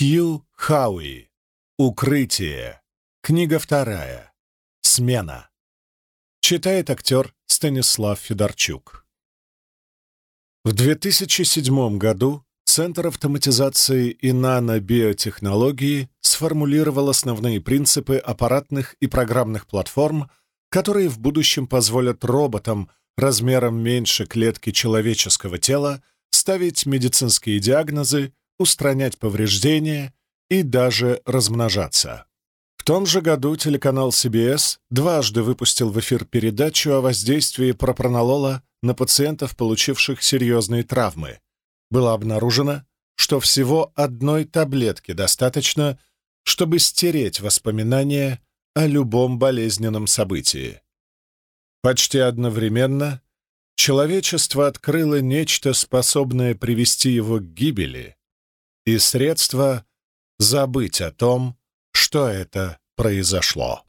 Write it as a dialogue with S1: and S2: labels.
S1: Хью Хауи. Укрытие. Книга вторая. Смена. Читает актер Станислав Федорчук. В 2007 году Центр автоматизации и нанобиотехнологии сформулировал основные принципы аппаратных и программных платформ, которые в будущем позволят роботам размером меньше клетки человеческого тела ставить медицинские диагнозы, устранять повреждения и даже размножаться. В том же году телеканал CBS дважды выпустил в эфир передачу о воздействии пропронолола на пациентов, получивших серьезные травмы. Было обнаружено, что всего одной таблетки достаточно, чтобы стереть воспоминания о любом болезненном событии. Почти одновременно человечество открыло нечто, способное привести его к гибели, и средство забыть о том, что это произошло.